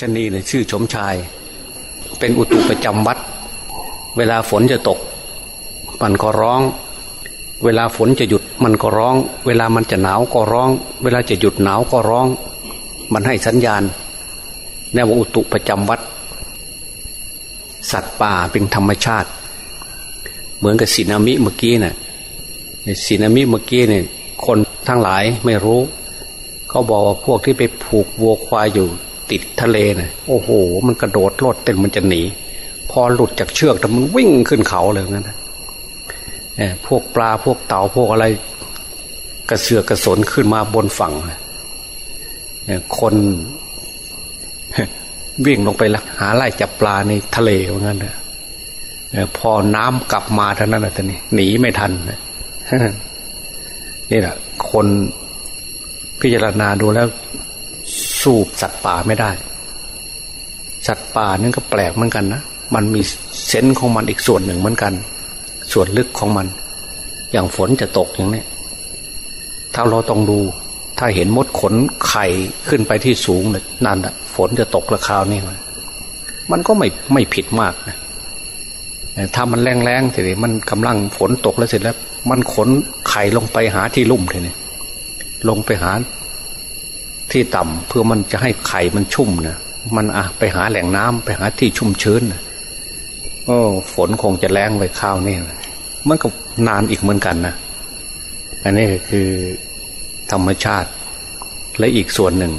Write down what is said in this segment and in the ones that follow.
ชนีเนี่ยชื่อชมชาย เป็นอุตุประจำวัด เวลาฝนจะตก มันก็ร้อง เวลาฝนจะหยุดมันก็ร้อง เวลามันจะหนาวก็ร้อง เวลาจะหยุดหนาวก็ร้อง มันให้สัญญาณแนวอุตุประจำวัด สัตว์ป่าเป็นธรรมชาติ เหมือนกับสีนามิเมื่อกี้นะ่ะสีนามิเมื่อกี้เนี่ยคนทั้งหลายไม่รู้ เขาบอกว่าพวกที่ไปผูกวัวควายอยู่ ติดทะเลนะ่ะโอ้โห มันกระโดดโลดเต้นมันจะหนี พอหลุดจากเชือกแต่มันวิ่งขึ้นเขาเลยงั้นนะพวกปลาพวกเต่าพวกอะไร กระเสือกกระสนขึ้นมาบนฝั่งคนวิ่งลงไปหาไล่จับปลาในทะเลว่างั้นนะพอน้ำกลับมาเท่านั้นแหละท่านี่หนีไม่ทันนี่แหละคนพิจารณาดูแล้ว สู้สัตว์ป่าไม่ได้ สัตว์ป่านั่นก็แปลกเหมือนกันนะมันมีเซนส์ของมันอีกส่วนหนึ่งเหมือนกัน ส่วนลึกของมัน อย่างฝนจะตกอย่างนี้ถ้าเราต้องดู ถ้าเห็นมดขนไข่ขึ้นไปที่สูงนั่นแหะฝนจะตกราคราวนี้มันก็ไม่ไม่ผิดมากนะถ้ามันแรงๆทีนี้มันกำลังฝนตกแล้วเสร็จแล้ว มันขนไข่ลงไปหาที่ลุ่มทีนี้ลงไปหา ที่ต่ำเพื่อมันจะให้ไข่มันชุ่มนะมันอะไปหาแหล่งน้ำไปหาที่ชุ่มชื้นนะโอ้ฝนคงจะแรงไปข้าวนี่มันก็นานอีกเหมือนกันนะอันนี้คือธรรมชาติและอีกส่วนหนึ่ง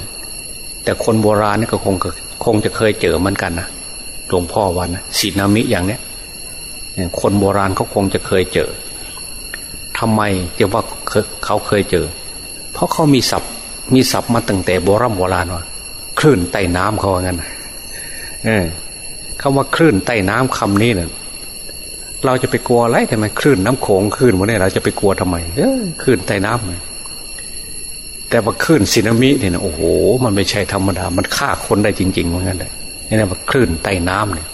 แต่คนโบราณนี่ก็คงคงจะเคยเจอเหมือนกันนะหลวงพ่อวันนะสีนามิอย่างเนี้ยคนโบราณเขาคงจะเคยเจอทำไมจะว่าเขาเคยเจอ เพราะเขามีศัพท์ มีศัพท์มาตั้งแต่โบราณโบราณว่าคลื่นใต้น้ำเขาว่างั้นเออคำว่าคลื่นใต้น้ำคำนี้เนี่ยเราจะไปกลัวอะไรทำไมคลื่นน้ำโขงคลื่นวันนี้เราจะไปกลัวทำไมเออคลื่นใต้น้ำแต่ว่าคลื่นซีนามิเนี่ยโอ้โห มันไม่ใช่ธรรมดา มันฆ่าคนได้จริงๆเหมือนกันเลยนี่นะว่าคลื่นใต้น้ำเนี่ย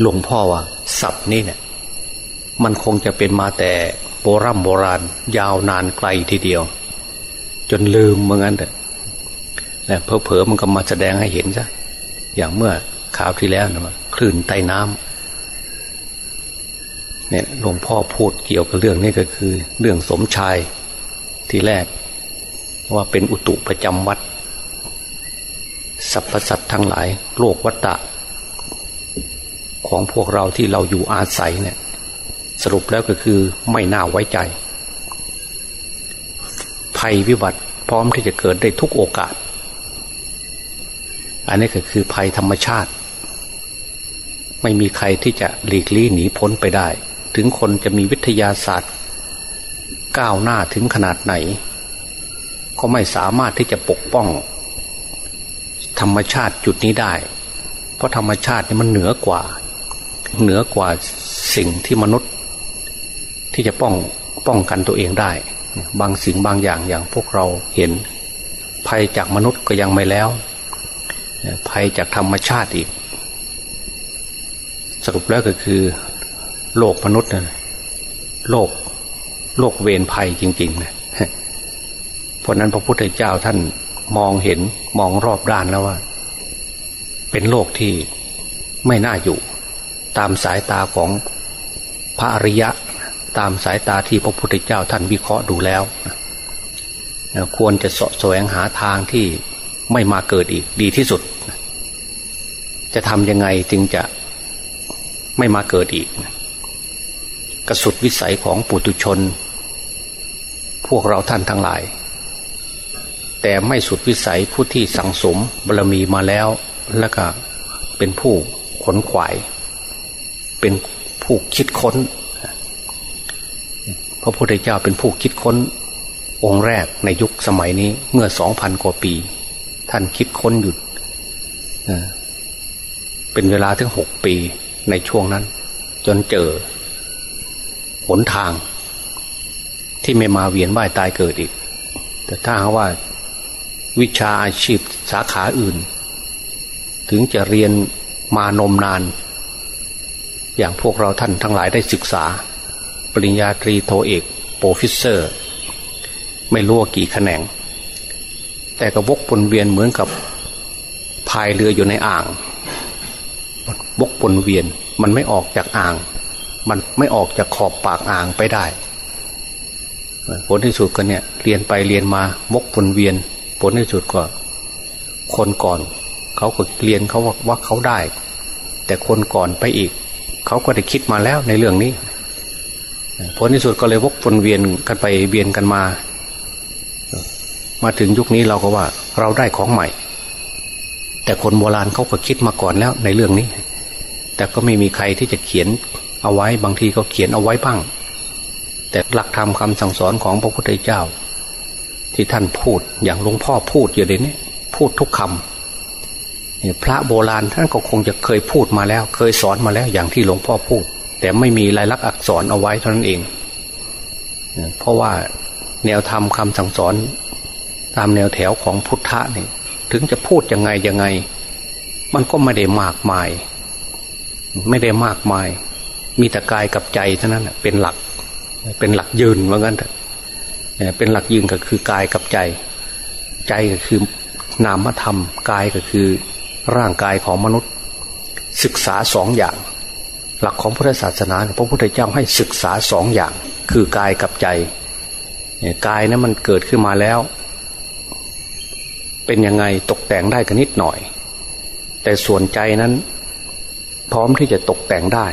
หลวงพ่อว่าศัพท์นี่เนี่ยมันคงจะเป็นมาแต่โบรโบราณ ยาวนานไกลทีเดียว จนลืมเหมือนกันแต่และเพอเพอมันก็มาแสดงให้เห็นซะอย่างเมื่อข่าวที่แล้วนะว่าคลื่นใต้น้ำเนี่ยหลวงพ่อพูดเกี่ยวกับเรื่องนี้ก็คือ เรื่องสมชายที่แรก ว่าเป็นอุตุประจำวัดสรรพสัตว์ทั้งหลาย โลกวัตตะ ของพวกเราที่เราอยู่อาศัยเนี่ย สรุปแล้วก็คือไม่น่าไว้ใจ ภัยวิบัติพร้อมที่จะเกิดได้ทุกโอกาส อันนี้ก็คือภัยธรรมชาติ ไม่มีใครที่จะหลีกลี่หนีพ้นไปได้ ถึงคนจะมีวิทยาศาสตร์ ก้าวหน้าถึงขนาดไหน ก็ไม่สามารถที่จะปกป้อง ธรรมชาติจุดนี้ได้ เพราะธรรมชาตินี่มันเหนือกว่า เหนือกว่าสิ่งที่มนุษย์ ที่จะป้องป้องกันตัวเองได้ บางสิ่งบางอย่างอย่างพวกเราเห็น ภัยจากมนุษย์ก็ยังไม่แล้ว ภัยจากธรรมชาติอีก สรุปแล้วก็คือ โลกมนุษย์นะโลกโลกเวรภัยจริงๆนะเพราะนั้นพระพุทธเจ้าท่านมองเห็นมองรอบด้านแล้วว่า เป็นโลกที่ไม่น่าอยู่ ตามสายตาของพระอริยะ ตามสายตาที่พระพุทธเจ้าท่านวิเคราะห์ดูแล้ว ควรจะสะแสวงหาทางที่ไม่มาเกิดอีกดีที่สุด จะทำยังไงจึงจะไม่มาเกิดอีก กระสุดวิสัยของปุตุชน พวกเราท่านทั้งหลาย แต่ไม่สุดวิสัยผู้ที่สั่งสมบารมีมาแล้ว แล้วก็เป็นผู้ขนขวาย เป็นผู้คิดค้น ระพุทธเจ้าเป็นผู้คิดค้น องค์แรกในยุคสมัยนี้เมื่อสองพันกว่าปี ท่านคิดค้นหยุดเป็นเวลาถึงหกปีในช่วงนั้น จนเจอหนทาง ที่ไม่มาเวียนว่ายตายเกิดอีก แต่ถ้าว่าวิชาอาชีพสาขาอื่น ถึงจะเรียนมานมนาน อย่างพวกเราท่านทั้งหลายได้ศึกษา ริญญาตรีโทเอกโปรฟิเซอร์ ไม่รู้กี่แขนง แต่กระวกปนเวียนเหมือนกับพายเรืออยู่ในอ่างบกวนเวียนมันไม่ออกจากอ่าง มันไม่ออกจากขอบปากอ่างไปได้ผลที่สุดก็เนี่ยเรียนไปเรียนมาวกวนเวียน ผลที่สุดก็ คนก่อนเขาก็เรียนเขาว่าเขาได้ แต่คนก่อนไปอีก เขาก็ได้คิดมาแล้วในเรื่องนี้ ผลที่สุดก็เลยวกวนเวียนกันไปเวียนกันมา มาถึงยุคนี้เราก็ว่า เราได้ของใหม่ แต่คนโบราณเขาก็คิดมาก่อนแล้วในเรื่องนี้ แต่ก็ไม่มีใครที่จะเขียนเอาไว้บางทีก็เขียนเอาไว้บ้าง แต่หลักธรรมคาสั่งสอนของพระพุทธเจ้า ที่ท่านพูดอย่างหลวงพ่อพูดอยู่เดี๋ยวนี้พูดทุกคำพระโบราณท่านก็คงจะเคยพูดมาแล้ว เคยสอนมาแล้วอย่างที่หลวงพ่อพูด แต่ไม่มีลายลักษณ์อักษรเอาไว้เท่านั้นเอง เพราะว่าแนวธรรมคำสั่งสอน ตามแนวแถวของพุทธะนี่ถึงจะพูดยังไงยังไง มันก็ไม่ได้มากมาย ไม่ได้มากมาย มีแต่กายกับใจเท่านั้นเป็นหลัก เป็นหลักยืนว่างั้นเถอะเป็นหลักยืนก็คือกายกับใจ ใจก็คือนามธรรมกายก็คือร่างกายของมนุษย์ ศึกษาสองอย่าง หลักของพุทธศาสนาพระพุทธเจ้าให้ศึกษาสองอย่าง คือกายกับใจกายนะั้นมันเกิดขึ้นมาแล้ว เป็นยังไงตกแต่งได้กันนิดหน่อย แต่ส่วนใจนั้น พร้อมที่จะตกแต่งได้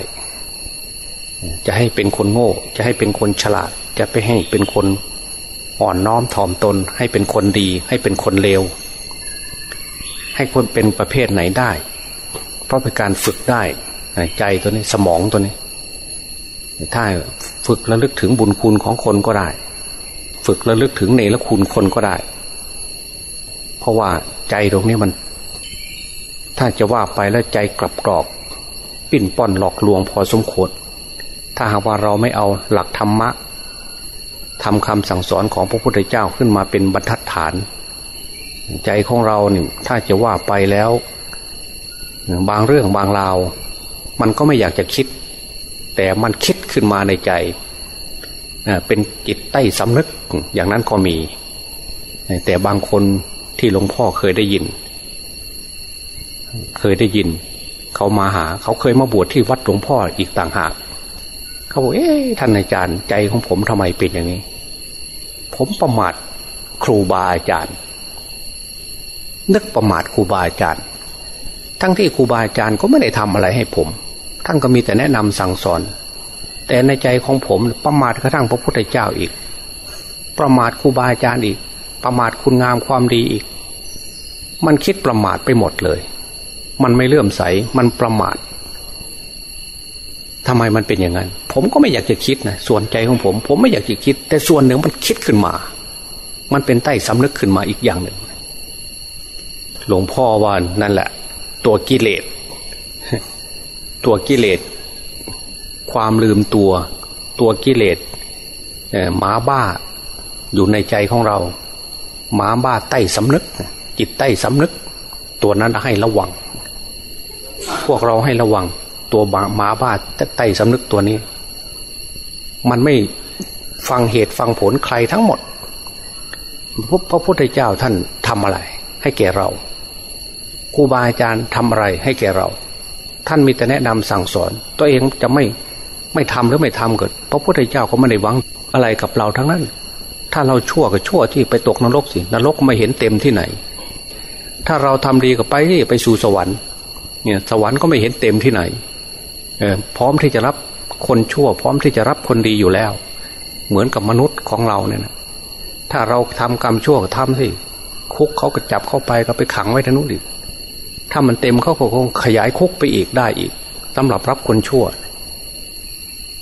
จะให้เป็นคนโง่ จะให้เป็นคนฉลาด จะไปให้เป็นคนอ่อนน้อมถ่อมตน ให้เป็นคนดี ให้เป็นคนเลวให้คนเป็นประเภทไหนได้ เพราะเป็นการฝึกได้ ใจตัวนี้สมองตัวนี้ ถ้าฝึกระลึกถึงบุญคุณของคนก็ได้ ฝึกระลึกถึงเนรคุณคนก็ได้ เพราะว่าใจตรงนี้มัน ถ้าจะว่าไปแล้วใจกลับกรอกปิ้นป้อนหลอกลวงพอสมควรถ้าหากว่าเราไม่เอาหลักธรรมะทำคำสั่งสอนของพระพุทธเจ้าขึ้นมาเป็นบรรทัดฐาน ใจของเราเนี่ยถ้าจะว่าไปแล้ว บางเรื่องบางราว มันก็ไม่อยากจะคิด แต่มันคิดขึ้นมาในใจเป็นจิตใต้สำนึกอย่างนั้นก็มี แต่บางคนที่หลวงพ่อเคยได้ยิน เคยได้ยิน เขามาหา เขาเคยมาบวชที่วัดหลวงพ่ออีกต่างหาก เขาบอกเอ๊ะท่านอาจารย์ใจของผมทำไมเป็นอย่างนี้ ผมประมาทครูบาอาจารย์ นึกประมาทครูบาอาจารย์ ทั้งที่ครูบาอาจารย์ก็ไม่ได้ทำอะไรให้ผม ท่านก็มีแต่แนะนำสั่งสอน แต่ในใจของผมประมาทกระทั่งพระพุทธเจ้าอีก ประมาทครูบาอาจารย์อีก ประมาทคุณงามความดีอีก มันคิดประมาทไปหมดเลย มันไม่เลื่อมใสมันประมาททำไมมันเป็นอย่างนั้น ผมก็ไม่อยากจะคิดนะส่วนใจของผม ผมไม่อยากจะคิด แต่ส่วนหนึ่งมันคิดขึ้นมา มันเป็นใต้สำนึกขึ้นมาอีกอย่างหนึ่ง หลวงพ่อว่านั่นแหละ ตัวกิเลส ตัวกิเลส ความลืมตัว ตัวกิเลสหมาบ้าอยู่ในใจของเราหมาบ้าใต้สำนึก จิตใต้สำนึก ตัวนั้นให้ระวัง พวกเราให้ระวัง ตัวหมาบ้าใต้สำนึกตัวนี้ มันไม่ฟังเหตุฟังผลใครทั้งหมดพระพุทธเจ้าท่านทำอะไร ให้แก่เราครูบาอาจารย์ทำอะไรให้แก่เรา ท่านมีแต่แนะนำสั่งสอน ตัวเองจะไม่ไม่ทำหรือไม่ทำกิดเพราะพระพุทธเจ้าก็ไม่ได้หวังอะไรกับเราทั้งนั้น ถ้าเราชั่วก็ชั่วที่ไปตกนรกสินรกไม่เห็นเต็มที่ไหน ถ้าเราทำดีก็ไปที่ไปสู่สวรรค์เนี่ยสวรรค์ก็ไม่เห็นเต็มที่ไหนเออพร้อมที่จะรับคนชั่ว พร้อมที่จะรับคนดีอยู่แล้ว เหมือนกับมนุษย์ของเราเนี่ยนะถ้าเราทำกรรมชั่วก็ทำสิคุกเขาก็จับเข้าไปก็ไปขังไว้ทั้งนู้นอีก ถ้ามันเต็มเขาคงขยายคุกไปอีกได้อีกสำหรับรับคนชั่ว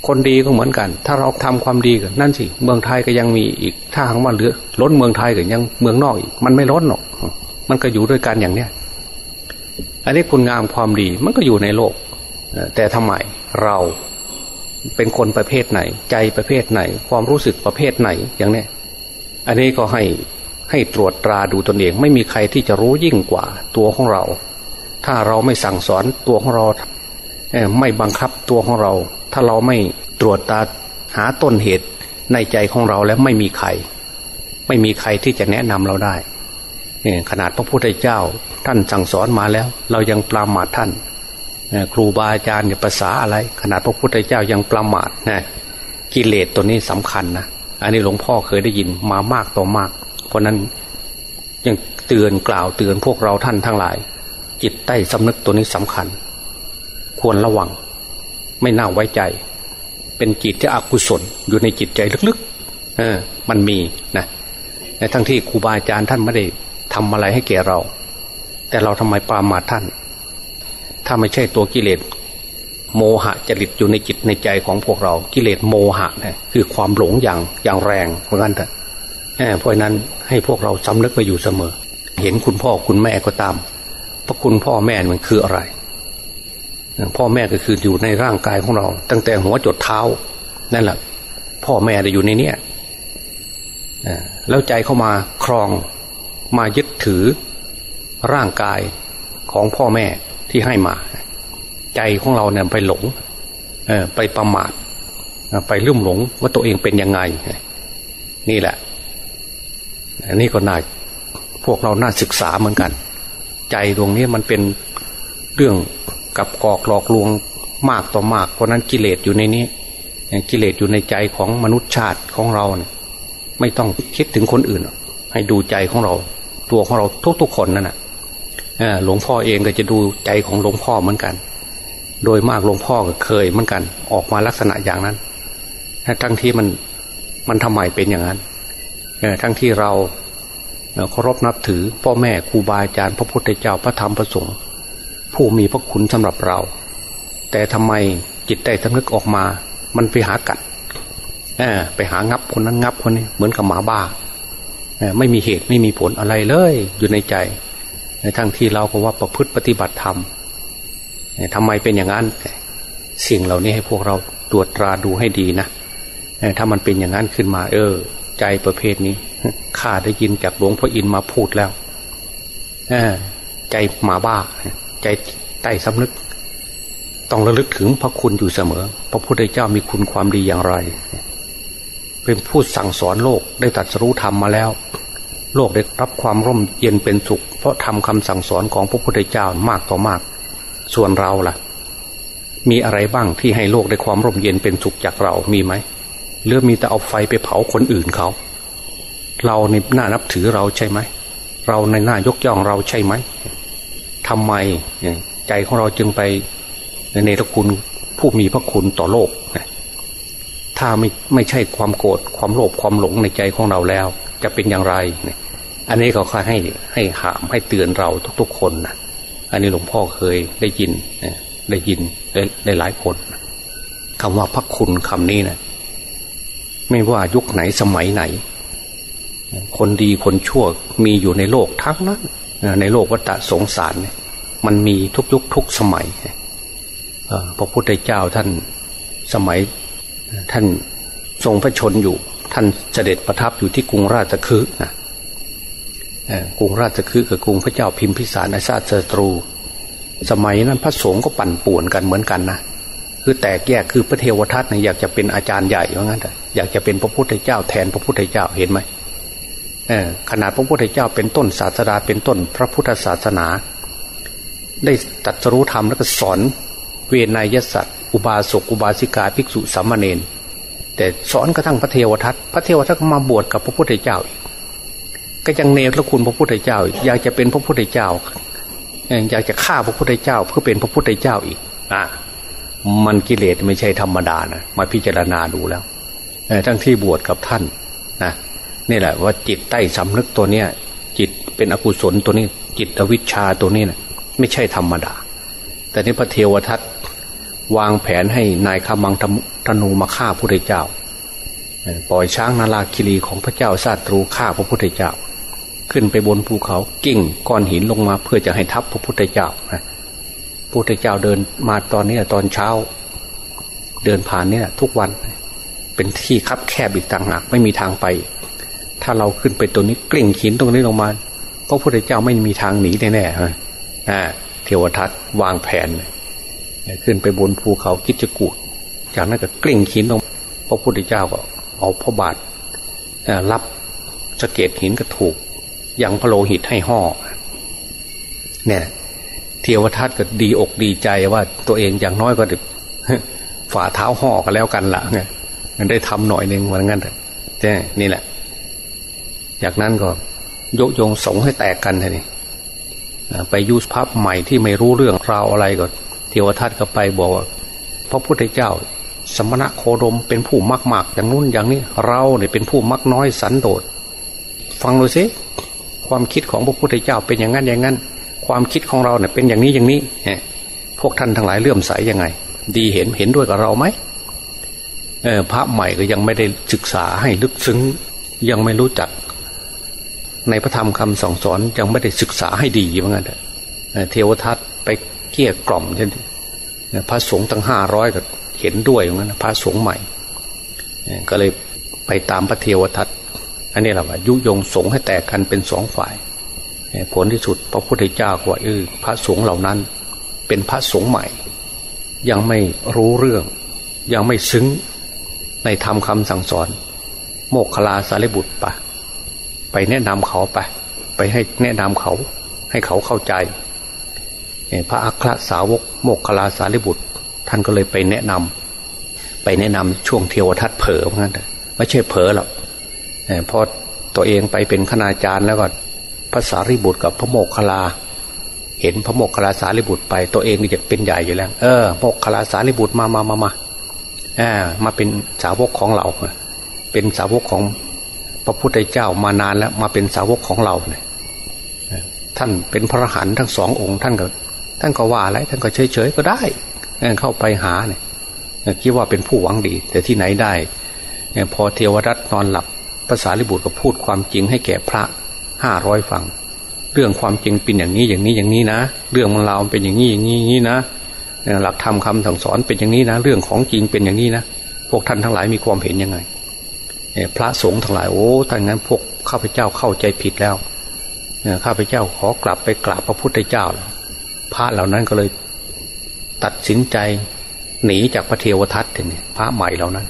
คนดีก็เหมือนกัน ถ้าเราทำความดีกันนั่นสิเมืองไทยก็ยังมีอีก ถ้าหากว่าเหลือล้นเมืองไทยก็ยังเมืองนอกอีก มันไม่ล้นหรอก มันก็อยู่ด้วยกันอย่างเนี้ยอันนี้คุณงามความดีมันก็อยู่ในโลก แต่ทำไมเราเป็นคนประเภทไหน ใจประเภทไหน ความรู้สึกประเภทไหนอย่างเนี้ยอันนี้ก็ให้ให้ตรวจตราดูตนเอง ไม่มีใครที่จะรู้ยิ่งกว่าตัวของเรา ถ้าเราไม่สั่งสอนตัวของเราไม่บังคับตัวของเรา ถ้าเราไม่ตรวจตาหาต้นเหตุในใจของเราแล้วไม่มีใคร ไม่มีใครที่จะแนะนำเราได้ขนาดพระพุทธเจ้าท่านสั่งสอนมาแล้ว เรายังปรามาทท่านครูบาอาจารย์เนี่ยภาษาอะไร ขนาดพระพุทธเจ้ายังประมาทนะกิเลสตัวนี้สำคัญนะอันนี้หลวงพ่อเคยได้ยินมามากต่อมาก เพราะนั้นยังเตือนกล่าวเตือนพวกเราท่านทั้งหลาย จิตใต้สำนึกตัวนี้สำคัญ ควรระวัง ไม่น่าไว้ใจ เป็นจิตที่อกุศลอยู่ในจิตใจลึกๆ เออ มันมีนะในทั้งที่ครูบาอาจารย์ท่านไม่ได้ทำอะไรให้แก่เรา แต่เราทำไมปรามาท่าน ถ้าไม่ใช่ตัวกิเลสโมหะจริตอยู่ในจิตในใจของพวกเรา กิเลสโมหะนี่ยคือความหลงอย่างอย่างแรงเพราะงั้นเถอะเพราะนั้นให้พวกเราสำนึกไปอยู่เสมอ เห็นคุณพ่อคุณแม่ก็ตาม พระคุณพ่อแม่มันคืออะไร พ่อแม่ก็คืออยู่ในร่างกายของเรา ตั้งแต่หัวจดเท้านั่นแหละพ่อแม่จะอยู่ในเนี้ยแล้วใจเข้ามาครองมายึดถือร่างกายของพ่อแม่ที่ให้มา ใจของเราเนี่ยไปหลงไปประมาทไปลุ่มหลงว่าตัวเองเป็นยังไง นี่แหละอันนี้ก็น่าพวกเราน่าศึกษาเหมือนกัน ใจดวงนี้มันเป็นเรื่องกับกอกหลอกลวงมากต่อมาก เพราะนั้นกิเลสอยู่ในนี้กิเลสอยู่ในใจของมนุษย์ชาติของเราเนี่ยไม่ต้องคิดถึงคนอื่น ให้ดูใจของเรา ตัวของเราทุกๆคนนั่นแหะหลวงพ่อเองก็จะดูใจของหลวงพ่อเหมือนกัน โดยมากหลวงพ่อก็เคยเหมือนกัน ออกมาลักษณะอย่างนั้นทั้งที่มันมันทำไมเป็นอย่างนั้นทั้งที่เรา เคารพนับถือ พ่อแม่ครูบาอาจารย์พระพุทธเจ้าพระธรรมพระสงฆ์ผู้มีพระคุณสำหรับเรา แต่ทำไมจิตใต้สำนึกออกมา มันไปหากัดไปหางับคนนั้นงับคนนี้เหมือนกับหมาบ้าไม่มีเหตุไม่มีผลอะไรเลย อยู่ในใจ ในทั้งที่เราก็ว่าประพฤติปฏิบัติธรรมทำไมเป็นอย่างนั้น สิ่งเหล่านี้ให้พวกเราตรวจตราดูให้ดีนะถ้ามันเป็นอย่างนั้นขึ้นมา เออ ใจประเภทนี้ข้าได้ยินจากหลวงพ่ออินมาพูดแล้วใจหมาบ้า ใจใต้สำนึก ต้องระลึกถึงพระคุณอยู่เสมอ พระพุทธเจ้ามีคุณความดีอย่างไร เป็นผู้สั่งสอนโลกได้ตัดสู้ธรรมมาแล้ว โลกได้รับความร่มเย็นเป็นสุข เพราะทำคำสั่งสอนของพระพุทธเจ้ามากต่อมาก ส่วนเราล่ะ มีอะไรบ้างที่ให้โลกได้ความร่มเย็นเป็นสุขจากเรามีไหม หรือมีแต่เอาไฟไปเผาคนอื่นเขา เราในหน้านับถือเราใช่ไหม เราในหน้ายกย่องเราใช่ไหมทำไมใจของเราจึงไปในตะคุณผู้มีพระคุณต่อโลก ถ้าไม่ไม่ใช่ความโกรธความโลภความหลงในใจของเราแล้ว จะเป็นอย่างไร อันนี้เขาค่อให้ให้หามให้เตือนเราทุกๆคนนะอันนี้หลวงพ่อเคยได้ยินได้ยินได้หลายคนคำว่าพระคุณคำนี้นะ ไม่ว่ายุคไหนสมัยไหน คนดีคนชั่วมีอยู่ในโลกทั้งนั้นในโลกวัฏสงสาร มันมีทุกยุคทุกสมัยพระพุทธเจ้าท่านสมัยท่านทรงพระชนอยู่ ท่านเสด็จประทับอยู่ที่กรุงราชคฤห์นะกรุงราชคฤห์กับกรุงพระเจ้าพิมพิสารอาชาติศัตรู สมัยนั้นพระสงฆ์ก็ปั่นป่วนกันเหมือนกันนะคือแตกแยกคือพระเทวทัตนี่อยากจะเป็นอาจารย์ใหญ่ว่างั้นแต่ อยากจะเป็นพระพุทธเจ้าแทนพระพุทธเจ้าเห็นไหมขนาดพระพุทธเจ้าเป็นต้นศาสดาเป็นต้นพระพุทธศาสนา ได้ตัดรู้ธรรมแล้วก็สอนเวนยสัตว์อุบาสกอุบาสิกาภิกษุสามเณรแต่สอนกระทั่งพระเทวทัตพระเทวทัตก็มาบวชกับพระพุทธเจ้าก็ยังเนรคุณพระพุทธเจ้า อยากจะเป็นพระพุทธเจ้า อยากจะฆ่าพระพุทธเจ้าเพื่อเป็นพระพุทธเจ้าอีกอะมันกิเลสไม่ใช่ธรรมดานะมาพิจารณาดูแล้ว ทั้งที่บวชกับท่านนะนี่แหละว่าจิตใต้สำนึกตัวเนี้ยจิตเป็นอกุศลตัวนี้ จิตอวิชชาตัวนี้นะไม่ใช่ธรรมดา แต่นี้พระเทวทัตวางแผนให้นายขามังธนูมาฆ่าพระพุทธเจ้า ปล่อยช้างนาลาคิรีของพระเจ้าซาตรูฆ่าพระพุทธเจ้า ขึ้นไปบนภูเขากิ่งก้อนหินลงมาเพื่อจะให้ทับพระพุทธเจ้าพระพุทธเจ้าเดินมาตอนนี้ตอนเช้า เดินผ่านนี่ทุกวัน เป็นที่คับแคบอีกต่างหากไม่มีทางไป ถ้าเราขึ้นไปตัวนี้กลิ่งหินตรงนี้ลงมาพระพุทธเจ้าไม่มีทางหนีแน่ๆฮะเทวทัตวางแผน ขึ้นไปบนภูเขากิจกูดจากนั้นก็กลิ่งหินตรงพระพุทธเจ้าก็เอาพระบาทรับสะเก็ดหินก็ถูกยังพระโลหิตให้ห่อเนี่ยเทวทัตก็ดีอกดีใจว่าตัวเองอย่างน้อยก็ฝ่าเท้าห่อกันแล้วกันละเนี่ย ได้ทำหน่อยหนึ่งวันงั้นแต่นี่แหละ จากนั้นก็ยกยงสงให้แตกกันเลยไปยุสพับใหม่ที่ไม่รู้เรื่องราวอะไรก็เทวทัตก็ไปบอกว่าพระพุทธเจ้า สมณะโคดมเป็นผู้มักมากอย่างนู้นอย่างนี้ เราเนี่ยเป็นผู้มักน้อยสันโดษฟังดูสิความคิดของพระพุทธเจ้าเป็นอย่างนั้นอย่างนั้น ความคิดของเราเนี่ยเป็นอย่างนี้อย่างนี้พวกท่านทั้งหลายเลื่อมใสยังไง ดีเห็นเห็นด้วยกับเราไหม พระใหม่ก็ยังไม่ได้ศึกษาให้ลึกซึ้ง ยังไม่รู้จัก ในพระธรรมคำสอนสอนยังไม่ได้ศึกษาให้ดีเหมือนกันเทวทัตไปเกี้ยกล่อมช่นพระสงฆ์ตั้งห้าร้อยก็เห็นด้วยเหมือนกันพระสงฆ์ใหม่ ก็เลยไปตามพระเทวทัตอันนี้แหละว่ายุยงสงให้แตกกันเป็นสองฝ่าย ผลที่สุดพระพุทธเจ้าก็ว่าเออพระสงฆ์เหล่านั้น เป็นพระสงฆ์ใหม่ ยังไม่รู้เรื่อง ยังไม่ซึ้ง ในธรรมคาสั่งสอน โมกขลาสารีบุตรปะไปแนะนำเขาไป ไปให้แนะนำเขา ให้เขาเข้าใจพระอัครสาวก โมกขลาสารีบุตร ท่านก็เลยไปแนะนำไปแนะนำช่วงเทวทัตเผลอเหมือนกันไม่ใช่เผลอหรอกพอตัวเองไปเป็นคณาจารย์แล้วก็พระสารีบุตรกับพระโมกขลา เห็นพระโมกขลาสารีบุตรไป ตัวเองนี่จะเป็นใหญ่อยู่แล้ว เออโมกขลาสารีบุตรมามามามามา มาเป็นสาวกของเรา เป็นสาวกของพระพุทธเจ้ามานานแล้วมาเป็นสาวกของเราเนี่ยท่านเป็นพระหันทั้งสององค์ท่านก็ท่านก็ว่าอะไรท่านก็เฉยเฉยก็ได้เข้าไปหาเนี่ยคิดว่าเป็นผู้หวังดี แต่ที่ไหนได้พอเทวรัตนอนหลับภาษาลิบุตรก็พูดความจริงให้แก่พระห้าร้อยฟัง เรื่องความจริงเป็นอย่างนี้อย่างนี้อย่างนี้นะ เรื่องมันเราเป็นอย่างนี้อย่างนี้อย่างนี้นะ หลักธรรมคาสั่งสอนเป็นอย่างนี้นะ เรื่องของจริงเป็นอย่างนี้นะพวกท่านทั้งหลายมีความเห็นยังไงพระสงฆ์ทั้งหลายโอ้ถ้างั้นพวกข้าพเจ้าเข้าใจผิดแล้วข้าพเจ้าขอกลับไปกราบพระพุทธเจ้า พระเหล่านั้นก็เลยตัดสินใจหนีจากพระเทวทัตเนี่ยพระใหม่เหล่านั้น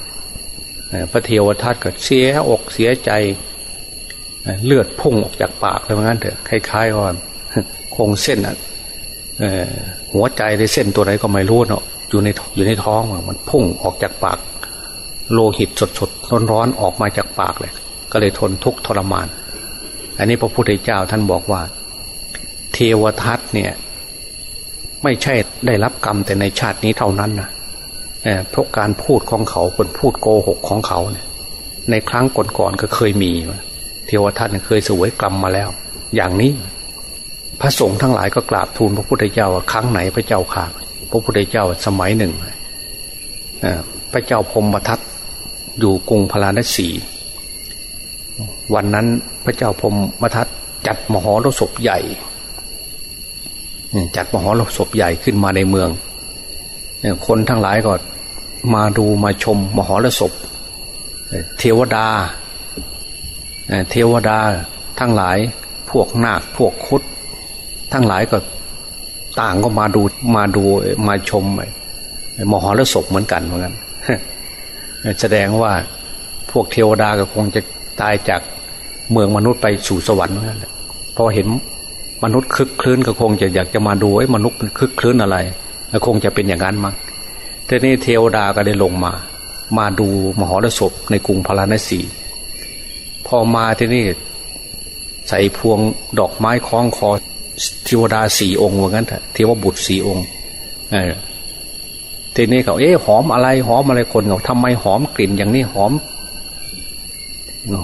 พระเทวทัตก็เสียอกเสียใจ เลือดพุ่งออกจากปากเลยว่างั้นเถอะคล้ายๆว่าคงเส้นอะ หัวใจในเส้นตัวไหนก็ไม่รู้เนาะอยู่ในอยู่ในท้องมันพุ่งออกจากปาก โลหิตสดสดร้อนร้อนออกมาจากปากเลย ก็เลยทนทุกข์ทรมาน อันนี้พระพุทธเจ้าท่านบอกว่า เทวทัตเนี่ย ไม่ใช่ได้รับกรรมแต่ในชาตินี้เท่านั้นนะเพราะการพูดของเขาเป็นพูดโกหกของเขาเนี่ย ในครั้งก่อนๆก็เคยมี เทวทัตเคยสวยกรรมมาแล้ว อย่างนี้ พระสงฆ์ทั้งหลายก็กราบทูลพระพุทธเจ้าครั้งไหนพระเจ้าข่าพระพุทธเจ้าสมัยหนึ่งพระเจ้าพมทัตอยู่กรุงพาราณสีวันนั้นพระเจ้าพมทัตจัดมหรสพใหญ่จัดมหรสพใหญ่ขึ้นมาในเมืองคนทั้งหลายก็มาดูมาชมมหรสพเทวดาเทวดาทั้งหลายพวกนาคพวกคุด ทั้งหลายก็ต่างก็มาดูมาดูมาชมมหรสพเหมือนกันเหมือนกันแสดงว่าพวกเทวดาก็คงจะตายจากเมืองมนุษย์ไปสู่สวรรค์เหมือนกันพอเห็นมนุษย์คึกคลื้นก็คงจะอยากจะมาดูไอ้มนุษย์คึกคลื้นอะไรคงจะเป็นอย่างนั้นมั้งทีนี้เทวดาก็ได้ลงมา มาดูมหรสพในกรุงพาราณสี พอมาที่นี่ใส่พวงดอกไม้คล้องคอ เทวดาสี่องค์ว่างั้นเทวบุตรสี่องค์ทีนี้เขาเอ๊ะหอมอะไรหอมอะไรคนเขาทำไมหอมกลิ่นอย่างนี้หอม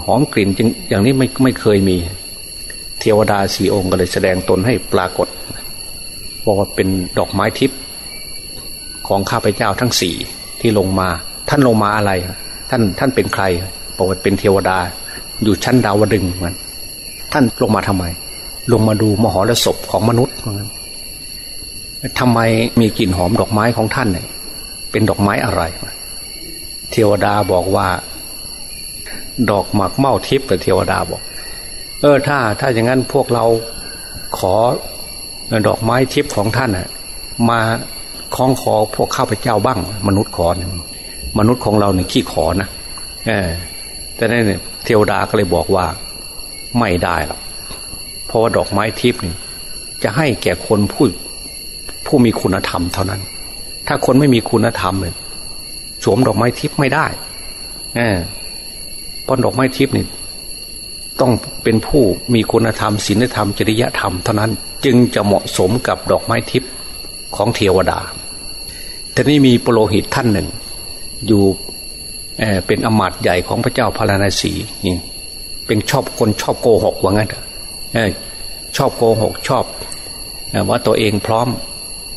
หอมกลิ่นจงอย่างนี้ไม่ไม่เคยมี เทวดาสี่องค์ก็เลยแสดงตนให้ปรากฏบอกว่าเป็นดอกไม้ทิพย์ของข้าพเจ้าทั้งสี่ที่ลงมา ท่านลงมาอะไร ท่านท่านเป็นใครบอกว่าเป็นเทวดา อยู่ชั้นดาวดึงมันท่านลงมาทำไม ลงมาดูมหรสพของมนุษย์ทำไมมีกลิ่นหอมดอกไม้ของท่านเนี่ยเป็นดอกไม้อะไร เทวดาบอกว่า ดอกหมากเม้าทิพย์แต่เทวดาบอก เออถ้า ถ้าอย่างนั้นพวกเราขอดอกไม้ทิพย์ของท่านน่ะ มาคล้องคอพวกข้าพเจ้าบ้าง มนุษย์ขอนมนุษย์ของเราเนี่ยขี้ขอนะเออแต่นั่นเนี่ยเทวดาก็เลยบอกว่า ไม่ได้หรอก เพราะว่าดอกไม้ทิพย์นี่จะให้แก่คนผู้ผู้มีคุณธรรมเท่านั้น ถ้าคนไม่มีคุณธรรมเนี่ยสวมดอกไม้ทิพย์ไม่ได้เออเพราะดอกไม้ทิพย์นี่ต้องเป็นผู้มีคุณธรรมศีลธรรมจริยธรรมเท่านั้น จึงจะเหมาะสมกับดอกไม้ทิพย์ของเทวดาทีนี้มีปโลหิตท่านหนึ่ง อยู่เเป็นอมาตย์ใหญ่ของพระเจ้าพาราณสีนี่เป็นชอบคนชอบโกหกว่างั้น ชอบโกหกชอบว่าตัวเองพร้อม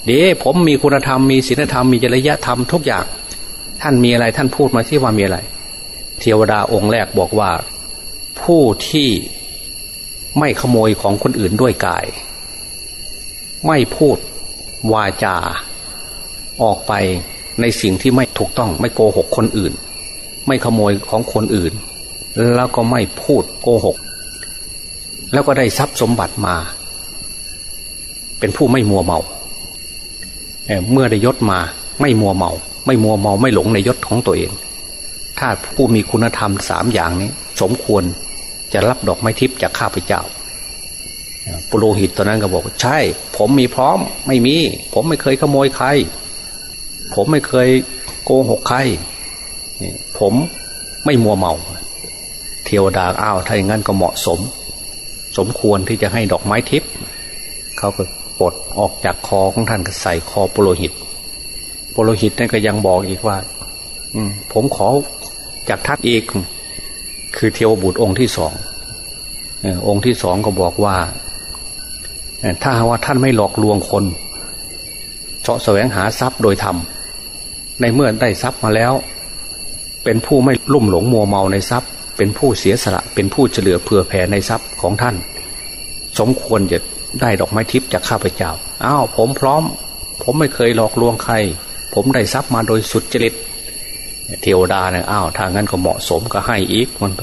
เดี๋ยวผมมีคุณธรรมมีศีลธรรมมีจริยธรรมทุกอย่าง ท่านมีอะไรท่านพูดมาที่ว่ามีอะไร เทวดาองค์แรกบอกว่า ผู้ที่ไม่ขโมยของคนอื่นด้วยกาย ไม่พูดวาจา ออกไปในสิ่งที่ไม่ถูกต้องไม่โกหกคนอื่น ไม่ขโมยของคนอื่น แล้วก็ไม่พูดโกหก แล้วก็ได้ทรัพย์สมบัติมา เป็นผู้ไม่มัวเมาเเมื่อได้ยศมาไม่มัวเมา ไม่มัวเมาไม่หลงในยศของตัวเอง ถ้าผู้มีคุณธรรมสามอย่างนี้ สมควรจะรับดอกไม้ทิพย์จากข้าพเจ้าปุโรหิตตอนนั้นก็บอกใช่ ผมมีพร้อม ไม่มี ผมไม่เคยขโมยใคร ผมไม่เคยโกหกใครผมไม่มัวเมา เทวดาอ้าวถ้าอย่างนั้นก็เหมาะสม สมควรที่จะให้ดอกไม้ทิพย์เขาก็ปลดออกจากคอของท่านก็ใส่คอปุโรหิตปุโรหิตนั่นก็ยังบอกอีกว่า อืผมขอจากท่านอีก คือเทวบุตรองค์ที่สององค์ที่สองก็บอกว่าถ้าว่าท่านไม่หลอกลวงคนเสาะแสวงหาทรัพย์โดยธรรมในเมื่อได้ทรัพย์มาแล้ว เป็นผู้ไม่ลุ่มหลงมัวเมาในทรัพย์ เป็นผู้เสียสละเป็นผู้เฉลือเผื่อแผ่ในทรัพย์ของท่าน สมควรจะได้ดอกไม้ทิพย์จากข้าพเจ้าอ้าวผมพร้อม ผมไม่เคยหลอกลวงใคร ผมได้ทรัพย์มาโดยสุดจริตเทวดาเนี่ยอ้าวถ้างั้นก็เหมาะสมก็ให้อีกมันไป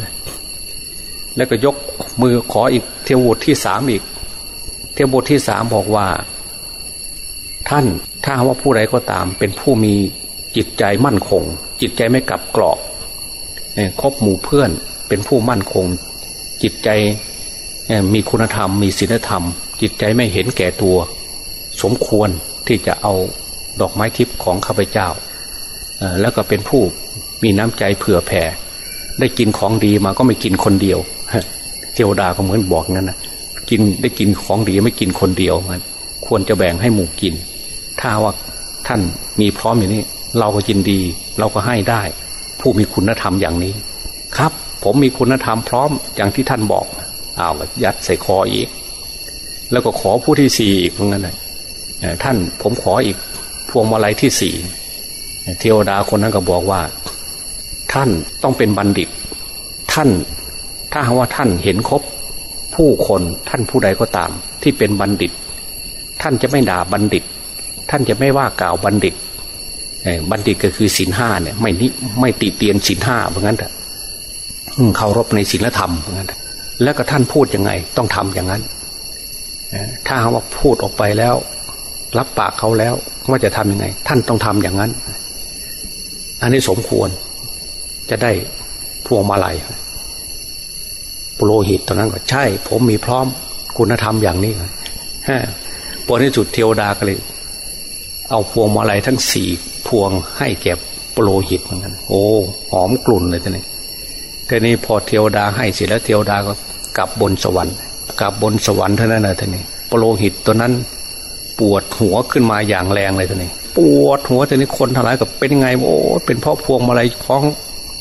แล้วก็ยกมือขออีกเทวบุตรที่สามอีก เทวบุตรที่สามบอกว่า ท่านถ้าว่าผู้ใดก็ตาม เป็นผู้มีจิตใจมั่นคง จิตใจไม่กลับกรอก คบหมู่เพื่อนเป็นผู้มั่นคง จิตใจมีคุณธรรม มีศีลธรรม จิตใจไม่เห็นแก่ตัว สมควรที่จะเอาดอกไม้ทิพย์ของข้าพเจ้า แล้วก็เป็นผู้มีน้ำใจเผื่อแผ่ ได้กินของดีมาก็ไม่กินคนเดียวเทวดาก็เหมือนบอกงั้นนะกินได้กินของดีไม่กินคนเดียวมันควรจะแบ่งให้หมู่กิน ถ้าว่าท่านมีพร้อมอย่างนี้ เราก็ยินดี เราก็ให้ได้ ผู้มีคุณธรรมอย่างนี้ ครับ ผมมีคุณธรรมพร้อมอย่างที่ท่านบอกเอายัดใส่คออีก แล้วก็ขอผู้ที่สี่อีกเหมือนกันเลยท่านผมขออีกพวงมาลัยที่สี่เทวดาคนนั้นก็บอกว่า ท่านต้องเป็นบัณฑิต ท่าน ถ้าว่าท่านเห็นครบ ผู้คนท่านผู้ใดก็ตาม ที่เป็นบัณฑิต ท่านจะไม่ด่าบัณฑิต ท่านจะไม่ว่ากล่าวบัณฑิต บัณฑิตก็คือศีลห้าเนี่ยไม่นิไม่ติเตียนศีลห้าเพราะงั้นเถอะเคารพในศีลธรรมเพราะงั้นแล้วก็ท่านพูดยังไง ต้องทำอย่างนั้นถ้าว่าพูดออกไปแล้ว รับปากเขาแล้วว่าจะทํำยังไง ท่านต้องทำอย่างนั้น อันนี้สมควร จะได้พวงมาลัยปุโรหิตตอนนั้นก็ใช่ ผมมีพร้อมคุณธรรมอย่างนี้ฮะพอในจุดเทวดาก็เลย เอาพวงมาลัยทั้งสี่ พวงให้แก่ปุโรหิตเหมือนกัน โอ้หอมกลุ่นเลยทีนี้ทีนี้พอเทวดาให้เสร็จแล้วเทวดาก็กลับบนสวรรค์ กลับบนสวรรค์เท่านั้นนะทีนี้ปุโรหิตตัวนั้น ปวดหัวขึ้นมาอย่างแรงเลยทีนี้ปวดหัวแต่นี้คนทั้งหลายกับเป็นไงโอ้เป็นพ่อพวงมาลัยคล้อง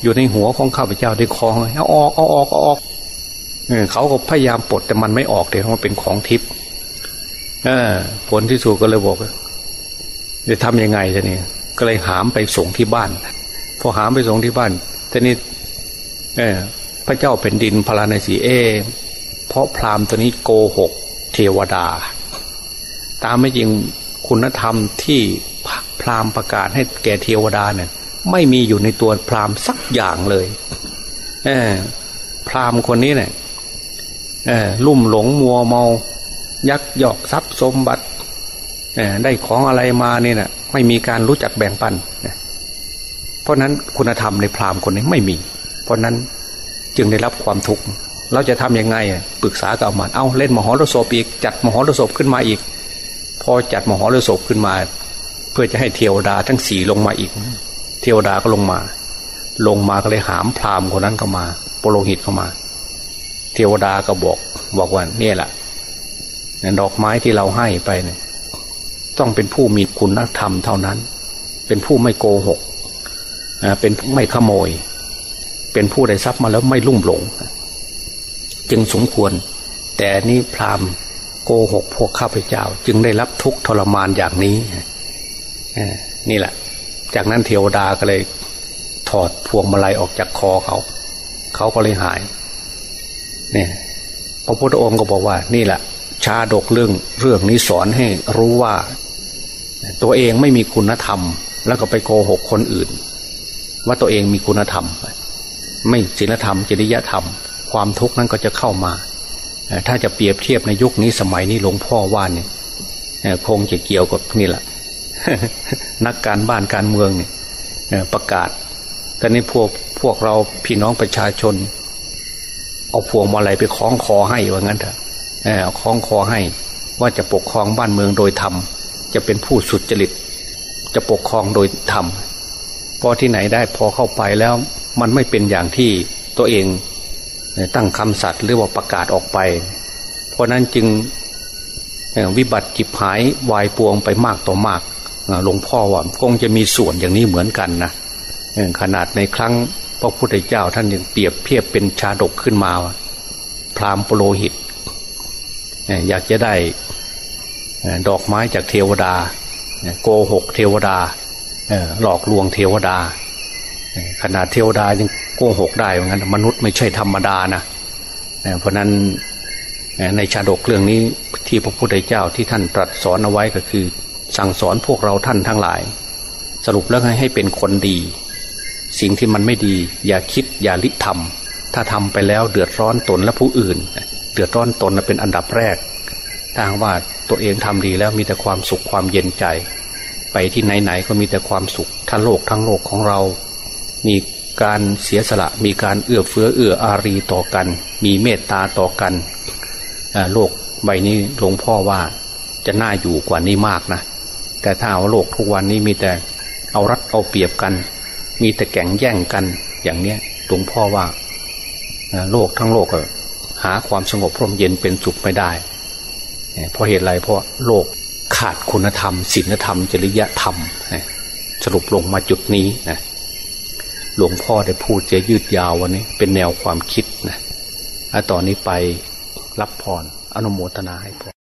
อยู่ในหัวของข้าพเจ้าได้คล้องเอาออกเอาออกเอาออกเขาก็พยายามปลดแต่มันไม่ออกเดี๋ยวมันเป็นของทิพย์ผลที่สุดก็เลยบอกจะทำยังไงทีนี้ ก็เลยหามไปส่งที่บ้าน พอหามไปส่งที่บ้านทีนี้พระเจ้าเป็นดินพลานาสีเอ เพราะพราหมณ์ตัวนี้โกหก เทวดา ตามไม่จริงคุณธรรมที่พราหมณ์ประกาศให้แก่เทวดาเนี่ยไม่มีอยู่ในตัวพราหมณ์สักอย่างเลยเออพราหมณ์คนนี้เนี่ยเออลุ่มหลงมัวเมา ยักยอกทรัพย์สมบัติเออได้ของอะไรมาเนี่ยนะ ไม่มีการรู้จักแบ่งปัน เพราะนั้นคุณธรรมในพราหมณ์คนนี้ไม่มี เพราะนั้นจึงได้รับความทุกข์เราจะทำยังไงปรึกษากับอมันเอาเล่นมหรสพอีก จัดมหรสพขึ้นมาอีก พอจัดมหรสพขึ้นมา เพื่อจะให้เทวดาทั้งสี่ลงมาอีก เทวดาก็ลงมา ลงมาก็เลยหามพราหมณ์คนนั้นเข้ามาโปโลหิตเข้ามา เทวดาก็บอกบอกว่าเนี่ยแหละดอกไม้ที่เราให้ไปเนี่ย ต้องเป็นผู้มีคุณธรรมเท่านั้น เป็นผู้ไม่โกหกเป็นไม่ขโมย เป็นผู้ได้ทรัพย์มาแล้วไม่ลุ่มหลง จึงสมควร แต่นี่พราหมณ์โกหกพวกข้าพเจ้า จึงได้รับทุกข์ทรมานอย่างนี้นี่แหละ จากนั้นเทวดาก็เลย ถอดพวงมาลัยออกจากคอเขา เขาก็เลยหาย เนี่ยพระพุทธองค์ก็บอกว่า นี่แหละชาดกเรื่องเรื่องนี้สอนให้รู้ว่า ตัวเองไม่มีคุณธรรม แล้วก็ไปโกหกคนอื่น ว่าตัวเองมีคุณธรรม ไม่ศีลธรรม จริยธรรม ความทุกข์นั้นก็จะเข้ามา ถ้าจะเปรียบเทียบในยุคนี้สมัยนี้หลวงพ่อว่าเนี่ยคงจะเกี่ยวกับนี่แหละนักการบ้านการเมืองเนี่ยประกาศตอนนี้พวกพวกเราพี่น้องประชาชน เอาพวงมาลัยไปคล้องคอให้ว่างั้นเถอะเอาคล้องคอให้ ว่าจะปกครองบ้านเมืองโดยธรรม จะเป็นผู้สุดจริต จะปกครองโดยธรรมพอที่ไหนได้พอเข้าไปแล้วมันไม่เป็นอย่างที่ตัวเองตั้งคำสัตย์หรือว่าประกาศออกไป เพราะนั้นจึงวิบัติจิบหายวายปวงไปมากต่อมากหลวงพ่อว่าคงจะมีส่วนอย่างนี้เหมือนกันนะขนาดในครั้งพระพุทธเจ้าท่านยังเปรียบเทียบเป็นชาดกขึ้นมา พรามโปโลหิต อยากจะได้ ดอกไม้จากเทวดาโกหกเทวดาหลอกลวงเทวดา ขนาดเทวดายังโกหกได้เหมือนกันมนุษย์ไม่ใช่ธรรมดานะเพราะนั้นในชาดกเรื่องนี้ที่พระพุทธเจ้าที่ท่านตรัสสอนเอาไว้ก็คือ สั่งสอนพวกเราท่านทั้งหลาย สรุปแล้วให้เป็นคนดี สิ่งที่มันไม่ดี อย่าคิดอย่าลิทำถ้าทำไปแล้วเดือดร้อนตนและผู้อื่น เดือดร้อนตนเป็นอันดับแรก ถ้าว่าตัวเองทำดีแล้วมีแต่ความสุขความเย็นใจ ไปที่ไหนๆก็มีแต่ความสุขทั้งโลกทั้งโลกของเรา มีการเสียสละ มีการเอื้อเฟื้อเอื้ออารีต่อกัน มีเมตตาต่อกันโลกใบนี้หลวงพ่อว่าจะน่าอยู่กว่านี้มากนะแต่ถ้าเอาโลกทุกวันนี้มีแต่เอารัดเอาเปรียบกัน มีแต่แข่งแย่งกันอย่างเนี้ยหลวงพ่อว่าโลกทั้งโลกหาความสงบพร่มเย็นเป็นสุขไม่ได้ เพราะเหตุไรเพราะโลกขาดคุณธรรมศีลธรรม จริยธรรม สรุปลงมาจุดนี้นะหลวงพ่อได้พูดจะยืดยาววันนี้ เป็นแนวความคิดนะต่อนนี้ไปรับพรออนุโมทนาให้พร